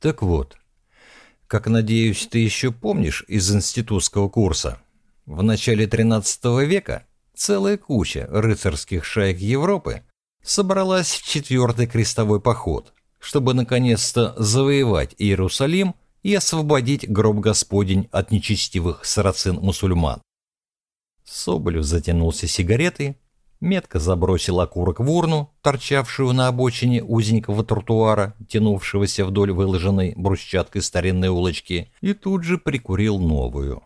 Так вот, как, надеюсь, ты еще помнишь из институтского курса, в начале XIII века целая куча рыцарских шаек Европы собралась в четвертый крестовой поход, чтобы наконец-то завоевать Иерусалим и освободить гроб Господень от нечестивых сарацин-мусульман. Соболев затянулся сигаретой, метко забросил окурок в урну, торчавшую на обочине узенького тротуара, тянувшегося вдоль выложенной брусчаткой старинной улочки, и тут же прикурил новую.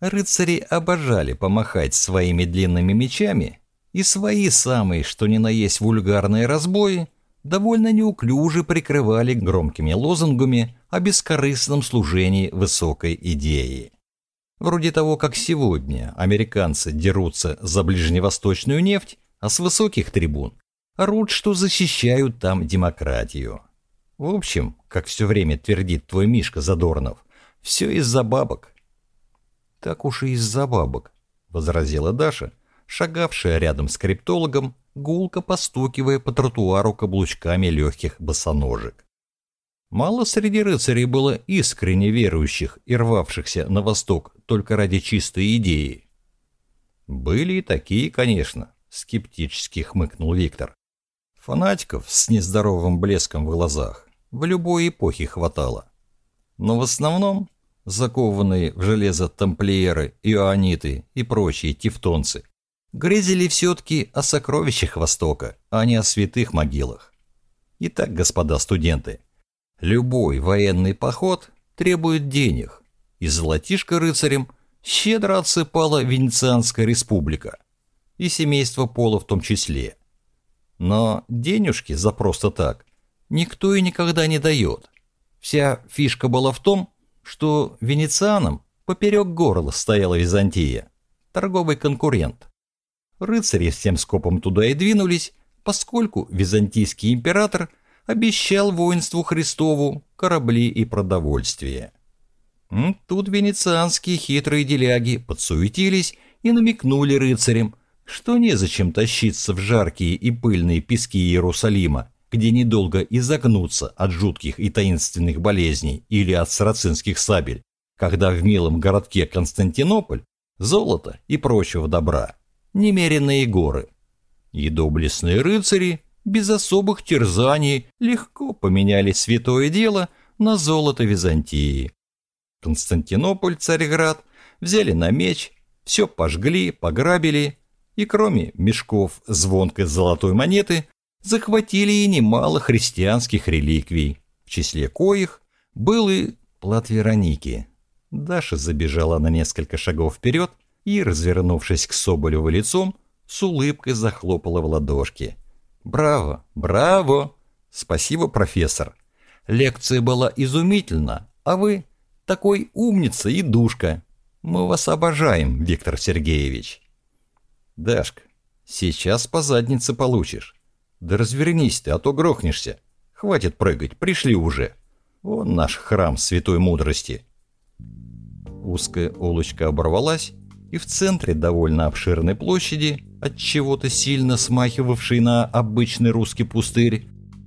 Рыцари обожали помахать своими длинными мечами, и свои самые, что ни на есть вульгарные разбои, довольно неуклюже прикрывали громкими лозунгами о бескорыстном служении высокой идеи. Вроде того, как сегодня американцы дерутся за ближневосточную нефть, а с высоких трибун орут, что защищают там демократию. В общем, как все время твердит твой Мишка Задорнов, все из-за бабок. Так уж и из-за бабок, возразила Даша, шагавшая рядом с криптологом, гулко постукивая по тротуару каблучками легких босоножек. Мало среди рыцарей было искренне верующих и рвавшихся на восток только ради чистой идеи. Были и такие, конечно, скептически хмыкнул Виктор. Фанатиков с нездоровым блеском в глазах в любой эпохе хватало. Но в основном закованные в железо тамплиеры, иоаниты и прочие тевтонцы грезили все-таки о сокровищах Востока, а не о святых могилах. Итак, господа студенты, Любой военный поход требует денег, и золотишко рыцарям щедро отсыпала Венецианская республика, и семейство Пола в том числе. Но денежки за просто так никто и никогда не дает. Вся фишка была в том, что венецианам поперек горла стояла Византия, торговый конкурент. Рыцари всем скопом туда и двинулись, поскольку византийский император – обещал воинству Христову корабли и продовольствие. Тут венецианские хитрые деляги подсуетились и намекнули рыцарям, что незачем тащиться в жаркие и пыльные пески Иерусалима, где недолго изогнуться от жутких и таинственных болезней или от сарацинских сабель, когда в милом городке Константинополь золото и прочего добра, немеренные горы. И доблестные рыцари без особых терзаний легко поменяли святое дело на золото Византии. Константинополь, Царьград взяли на меч, все пожгли, пограбили, и кроме мешков звонкой золотой монеты, захватили и немало христианских реликвий, в числе коих был и плат Вероники. Даша забежала на несколько шагов вперед и, развернувшись к Соболеву лицом, с улыбкой захлопала в ладошки – Браво, браво! Спасибо, профессор. Лекция была изумительна, а вы такой умница и душка. Мы вас обожаем, Виктор Сергеевич. Дашка, сейчас по заднице получишь. Да развернись ты, а то грохнешься. Хватит прыгать, пришли уже. Вон наш храм святой мудрости. Узкая улочка оборвалась, и в центре довольно обширной площади от чего-то сильно смахивавший на обычный русский пустырь,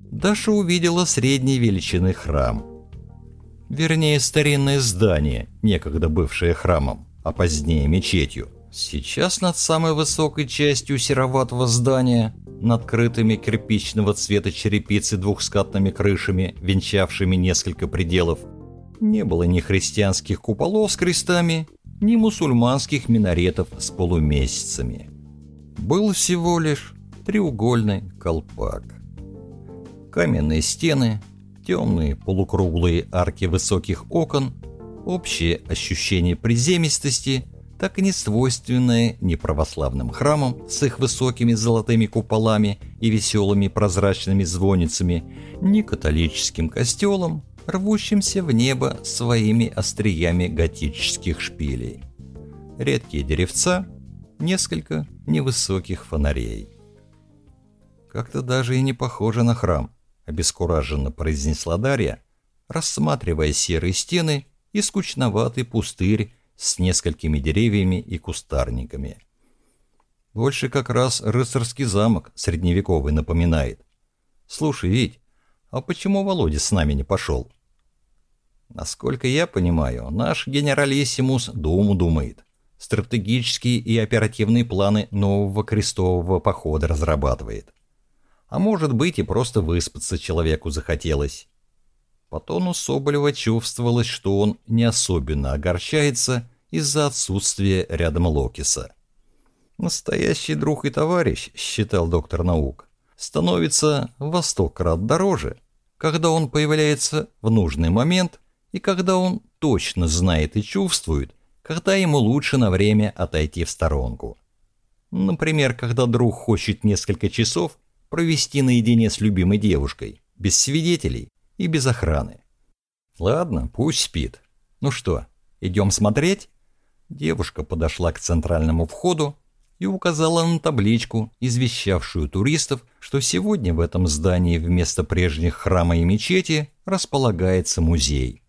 Даша увидела средней величины храм. Вернее, старинное здание, некогда бывшее храмом, а позднее мечетью. Сейчас над самой высокой частью сероватого здания, над крытыми кирпичного цвета черепицы двухскатными крышами, венчавшими несколько пределов, не было ни христианских куполов с крестами, ни мусульманских минаретов с полумесяцами был всего лишь треугольный колпак. Каменные стены, темные полукруглые арки высоких окон, общее ощущение приземистости, так и не свойственное ни православным храмам с их высокими золотыми куполами и веселыми прозрачными звонницами, ни католическим костелам, рвущимся в небо своими остриями готических шпилей. Редкие деревца, несколько невысоких фонарей. «Как-то даже и не похоже на храм», — обескураженно произнесла Дарья, рассматривая серые стены и скучноватый пустырь с несколькими деревьями и кустарниками. Больше как раз рыцарский замок средневековый напоминает. Слушай, Вить, А почему Володя с нами не пошел? Насколько я понимаю, наш генералиссимус думу думает. Стратегические и оперативные планы нового крестового похода разрабатывает. А может быть и просто выспаться человеку захотелось. По тону Соболева чувствовалось, что он не особенно огорчается из-за отсутствия рядом Локиса. Настоящий друг и товарищ, считал доктор наук, становится во сто крат дороже, когда он появляется в нужный момент и когда он точно знает и чувствует, когда ему лучше на время отойти в сторонку. Например, когда друг хочет несколько часов провести наедине с любимой девушкой, без свидетелей и без охраны. Ладно, пусть спит. Ну что, идем смотреть? Девушка подошла к центральному входу и указала на табличку, извещавшую туристов, что сегодня в этом здании вместо прежних храма и мечети располагается музей.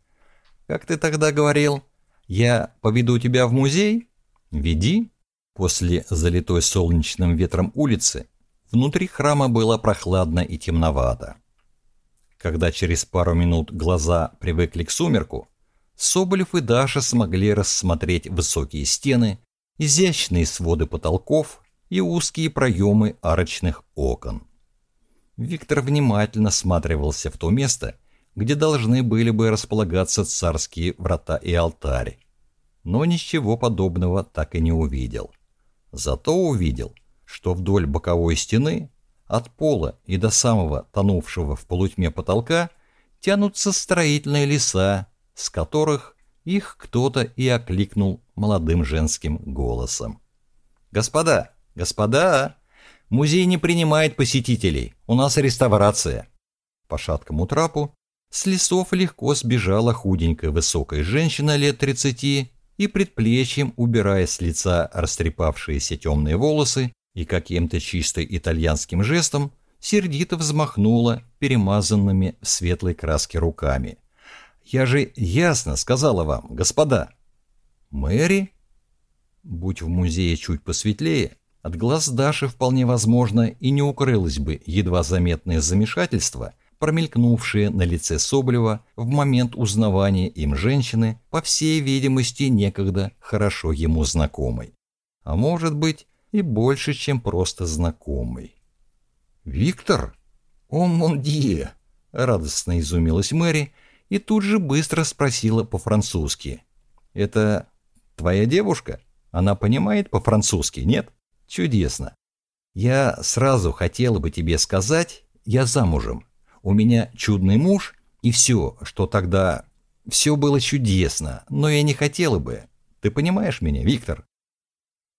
«Как ты тогда говорил? Я поведу тебя в музей? Веди». После залитой солнечным ветром улицы внутри храма было прохладно и темновато. Когда через пару минут глаза привыкли к сумерку, Соболев и Даша смогли рассмотреть высокие стены, изящные своды потолков и узкие проемы арочных окон. Виктор внимательно всматривался в то место, где должны были бы располагаться царские врата и алтарь, но ничего подобного так и не увидел. Зато увидел, что вдоль боковой стены, от пола и до самого тонувшего в полутьме потолка, тянутся строительные леса, с которых их кто-то и окликнул молодым женским голосом. «Господа! Господа! Музей не принимает посетителей. У нас реставрация!» По шаткому трапу с лесов легко сбежала худенькая высокая женщина лет тридцати и предплечьем, убирая с лица растрепавшиеся темные волосы и каким-то чисто итальянским жестом, сердито взмахнула перемазанными в светлой краске руками – я же ясно сказала вам, господа. Мэри? Будь в музее чуть посветлее, от глаз Даши вполне возможно и не укрылось бы едва заметное замешательство, промелькнувшее на лице Соболева в момент узнавания им женщины, по всей видимости, некогда хорошо ему знакомой. А может быть, и больше, чем просто знакомый. «Виктор? О, мондье!» — радостно изумилась Мэри — и тут же быстро спросила по-французски. «Это твоя девушка? Она понимает по-французски, нет? Чудесно. Я сразу хотела бы тебе сказать, я замужем. У меня чудный муж, и все, что тогда... Все было чудесно, но я не хотела бы. Ты понимаешь меня, Виктор?»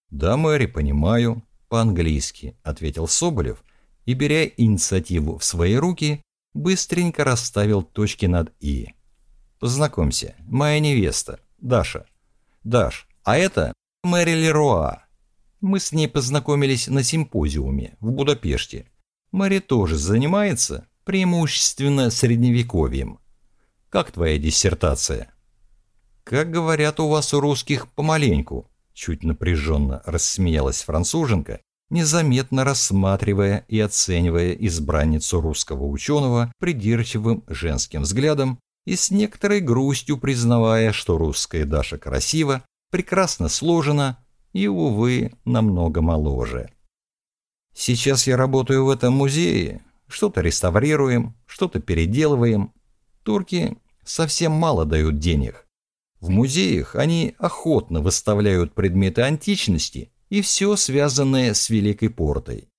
«Да, Мэри, понимаю. По-английски», — ответил Соболев, и, беря инициативу в свои руки, быстренько расставил точки над «и». «Познакомься, моя невеста, Даша. Даш, а это Мэри Леруа. Мы с ней познакомились на симпозиуме в Будапеште. Мэри тоже занимается преимущественно средневековьем. Как твоя диссертация?» «Как говорят у вас у русских, помаленьку», чуть напряженно рассмеялась француженка незаметно рассматривая и оценивая избранницу русского ученого придирчивым женским взглядом и с некоторой грустью признавая, что русская Даша красива, прекрасно сложена и, увы, намного моложе. Сейчас я работаю в этом музее, что-то реставрируем, что-то переделываем. Турки совсем мало дают денег. В музеях они охотно выставляют предметы античности и все связанное с Великой Портой.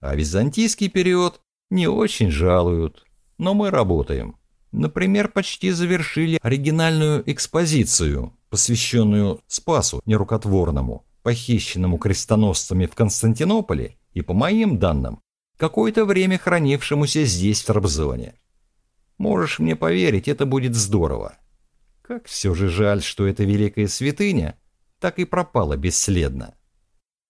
А византийский период не очень жалуют, но мы работаем. Например, почти завершили оригинальную экспозицию, посвященную Спасу нерукотворному, похищенному крестоносцами в Константинополе и, по моим данным, какое-то время хранившемуся здесь, в Трабзоне. Можешь мне поверить, это будет здорово. Как все же жаль, что эта великая святыня так и пропала бесследно.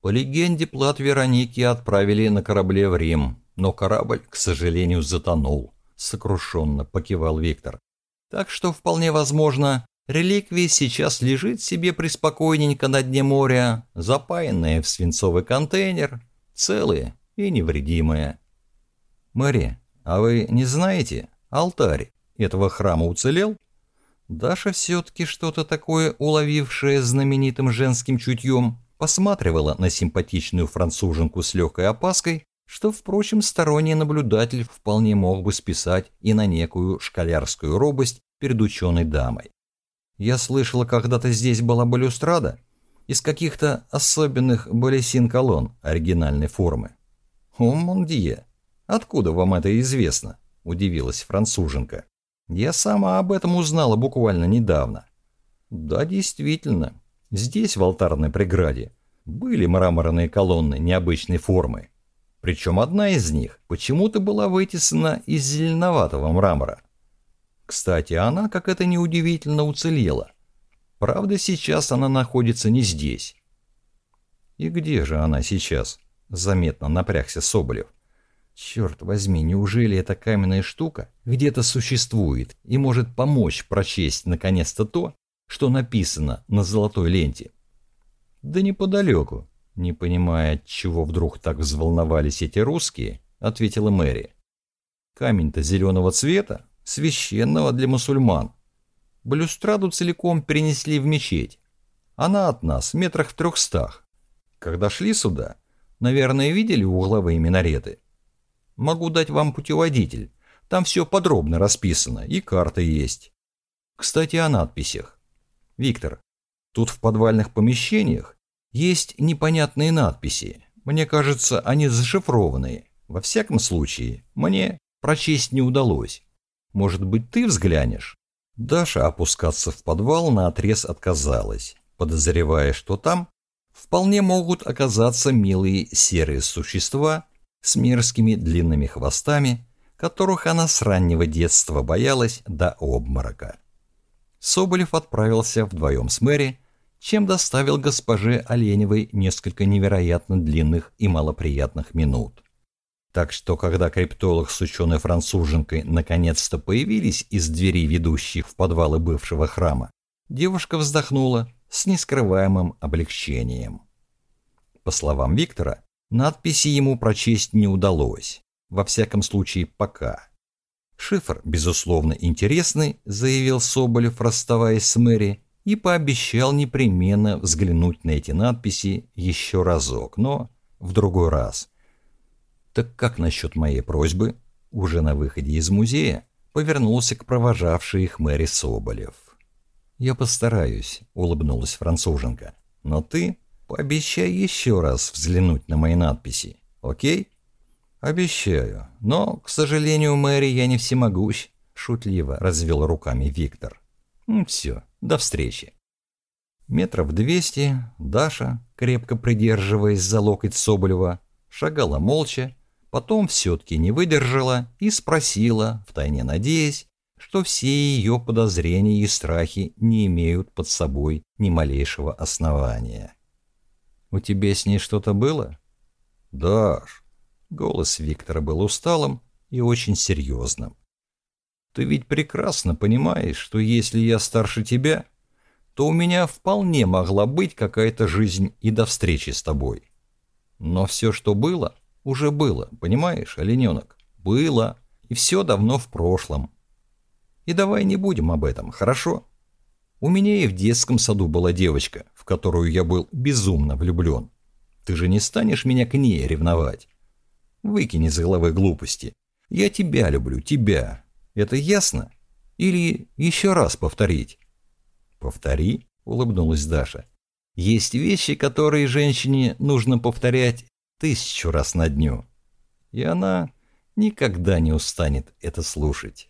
По легенде, плат Вероники отправили на корабле в Рим, но корабль, к сожалению, затонул, сокрушенно покивал Виктор. Так что вполне возможно, реликвия сейчас лежит себе приспокойненько на дне моря, запаянная в свинцовый контейнер, целая и невредимая. Мэри, а вы не знаете, Алтарь этого храма уцелел? Даша все-таки что-то такое, уловившее знаменитым женским чутьем, посматривала на симпатичную француженку с легкой опаской, что, впрочем, сторонний наблюдатель вполне мог бы списать и на некую школярскую робость перед ученой дамой. Я слышала, когда-то здесь была балюстрада из каких-то особенных балесин-колонн оригинальной формы. «О, мондие! Откуда вам это известно?» – удивилась француженка. «Я сама об этом узнала буквально недавно». «Да, действительно, здесь, в алтарной преграде, были мраморные колонны необычной формы. Причем одна из них почему-то была вытесана из зеленоватого мрамора. Кстати, она, как это неудивительно, уцелела. Правда, сейчас она находится не здесь». «И где же она сейчас?» – заметно напрягся Соболев. Черт возьми, неужели эта каменная штука где-то существует и может помочь прочесть наконец-то то, что написано на золотой ленте? Да неподалеку, не понимая, чего вдруг так взволновались эти русские, ответила Мэри. Камень-то зеленого цвета, священного для мусульман. Балюстраду целиком перенесли в мечеть. Она от нас метрах в трехстах. Когда шли сюда, наверное, видели угловые минареты? Могу дать вам путеводитель. Там все подробно расписано, и карта есть. Кстати, о надписях. Виктор, тут в подвальных помещениях есть непонятные надписи. Мне кажется, они зашифрованные. Во всяком случае, мне прочесть не удалось. Может быть, ты взглянешь? Даша опускаться в подвал на отрез отказалась, подозревая, что там вполне могут оказаться милые серые существа с мерзкими длинными хвостами, которых она с раннего детства боялась до обморока. Соболев отправился вдвоем с Мэри, чем доставил госпоже Оленевой несколько невероятно длинных и малоприятных минут. Так что, когда криптолог с ученой-француженкой наконец-то появились из дверей, ведущих в подвалы бывшего храма, девушка вздохнула с нескрываемым облегчением. По словам Виктора, Надписи ему прочесть не удалось, во всяком случае пока. Шифр, безусловно, интересный, заявил Соболев, расставаясь с Мэри, и пообещал непременно взглянуть на эти надписи еще разок, но в другой раз. «Так как насчет моей просьбы?» Уже на выходе из музея повернулся к провожавшей их Мэри Соболев. «Я постараюсь», — улыбнулась француженка. «Но ты Пообещай еще раз взглянуть на мои надписи, окей? Обещаю, но, к сожалению, Мэри, я не всемогущ, шутливо развел руками Виктор. Ну, все, до встречи. Метров двести Даша, крепко придерживаясь за локоть Соболева, шагала молча, потом все-таки не выдержала и спросила, втайне надеясь, что все ее подозрения и страхи не имеют под собой ни малейшего основания. У тебя с ней что-то было? Даш. Голос Виктора был усталым и очень серьезным. Ты ведь прекрасно понимаешь, что если я старше тебя, то у меня вполне могла быть какая-то жизнь и до встречи с тобой. Но все, что было, уже было, понимаешь, олененок? Было, и все давно в прошлом. И давай не будем об этом, хорошо? У меня и в детском саду была девочка, в которую я был безумно влюблен. Ты же не станешь меня к ней ревновать? Выкини из головы глупости. Я тебя люблю, тебя. Это ясно? Или еще раз повторить? Повтори, улыбнулась Даша. Есть вещи, которые женщине нужно повторять тысячу раз на дню. И она никогда не устанет это слушать.